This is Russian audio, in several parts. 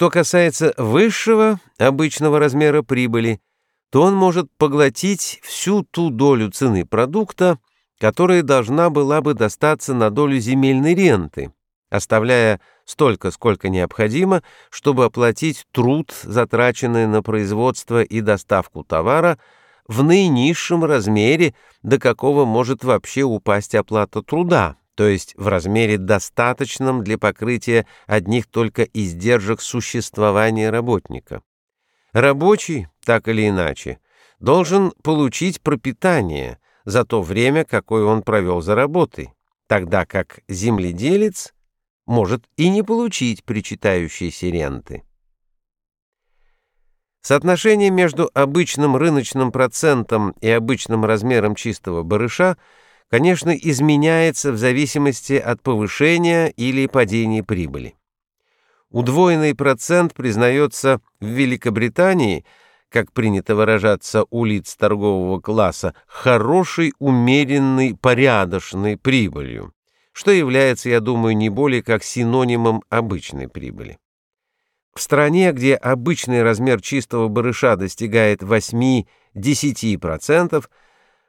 Что касается высшего обычного размера прибыли, то он может поглотить всю ту долю цены продукта, которая должна была бы достаться на долю земельной ренты, оставляя столько, сколько необходимо, чтобы оплатить труд, затраченный на производство и доставку товара, в наинизшем размере, до какого может вообще упасть оплата труда, то есть в размере достаточном для покрытия одних только издержек существования работника. Рабочий, так или иначе, должен получить пропитание за то время, какое он провел за работой, тогда как земледелец может и не получить причитающиеся ренты. Соотношение между обычным рыночным процентом и обычным размером чистого барыша, конечно, изменяется в зависимости от повышения или падения прибыли. Удвоенный процент признается в Великобритании, как принято выражаться у лиц торгового класса, хорошей, умеренной, порядочной прибылью, что является, я думаю, не более как синонимом обычной прибыли. В стране, где обычный размер чистого барыша достигает 8-10%,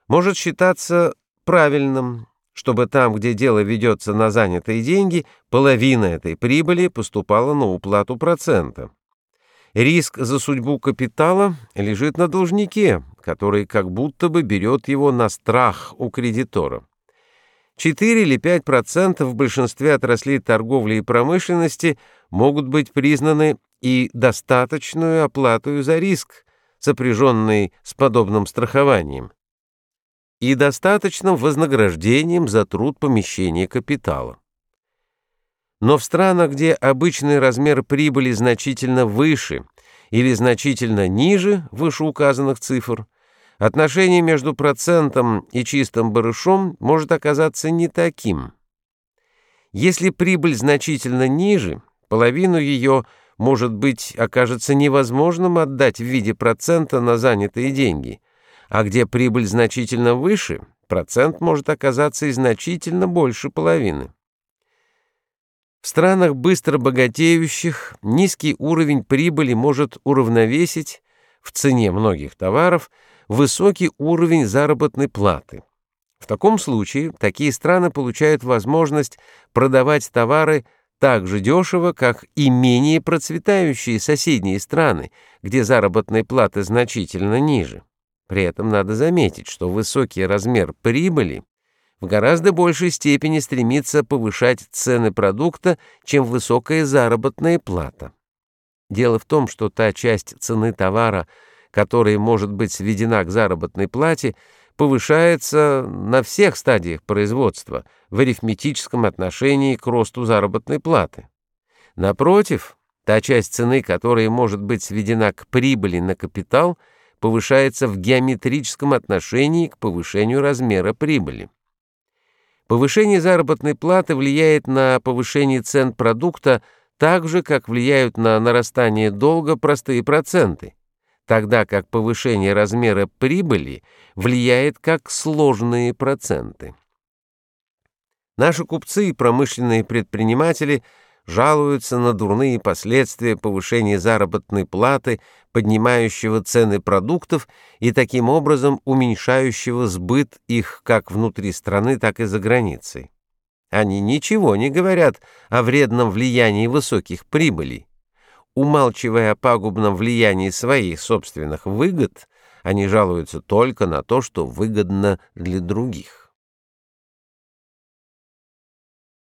может считаться правильным, чтобы там, где дело ведется на занятые деньги, половина этой прибыли поступала на уплату процента. Риск за судьбу капитала лежит на должнике, который как будто бы берет его на страх у кредитора. 4 или 5% в большинстве отраслей торговли и промышленности могут быть признаны и достаточную оплату за риск, сопряженный с подобным страхованием, и достаточным вознаграждением за труд помещения капитала. Но в странах, где обычный размер прибыли значительно выше или значительно ниже вышеуказанных цифр, отношение между процентом и чистым барышом может оказаться не таким. Если прибыль значительно ниже, половину ее, может быть, окажется невозможным отдать в виде процента на занятые деньги, а где прибыль значительно выше, процент может оказаться и значительно больше половины. В странах быстро богатеющих низкий уровень прибыли может уравновесить в цене многих товаров высокий уровень заработной платы. В таком случае такие страны получают возможность продавать товары так же дешево, как и менее процветающие соседние страны, где заработные платы значительно ниже. При этом надо заметить, что высокий размер прибыли в гораздо большей степени стремится повышать цены продукта, чем высокая заработная плата. Дело в том, что та часть цены товара – которая может быть сведена к заработной плате, повышается на всех стадиях производства в арифметическом отношении к росту заработной платы. Напротив, та часть цены, которая может быть сведена к прибыли на капитал, повышается в геометрическом отношении к повышению размера прибыли. Повышение заработной платы влияет на повышение цен продукта так же, как влияют на нарастание долга простые проценты тогда как повышение размера прибыли влияет как сложные проценты. Наши купцы и промышленные предприниматели жалуются на дурные последствия повышения заработной платы, поднимающего цены продуктов и таким образом уменьшающего сбыт их как внутри страны, так и за границей. Они ничего не говорят о вредном влиянии высоких прибылей. Умалчивая о пагубном влиянии своих собственных выгод, они жалуются только на то, что выгодно для других.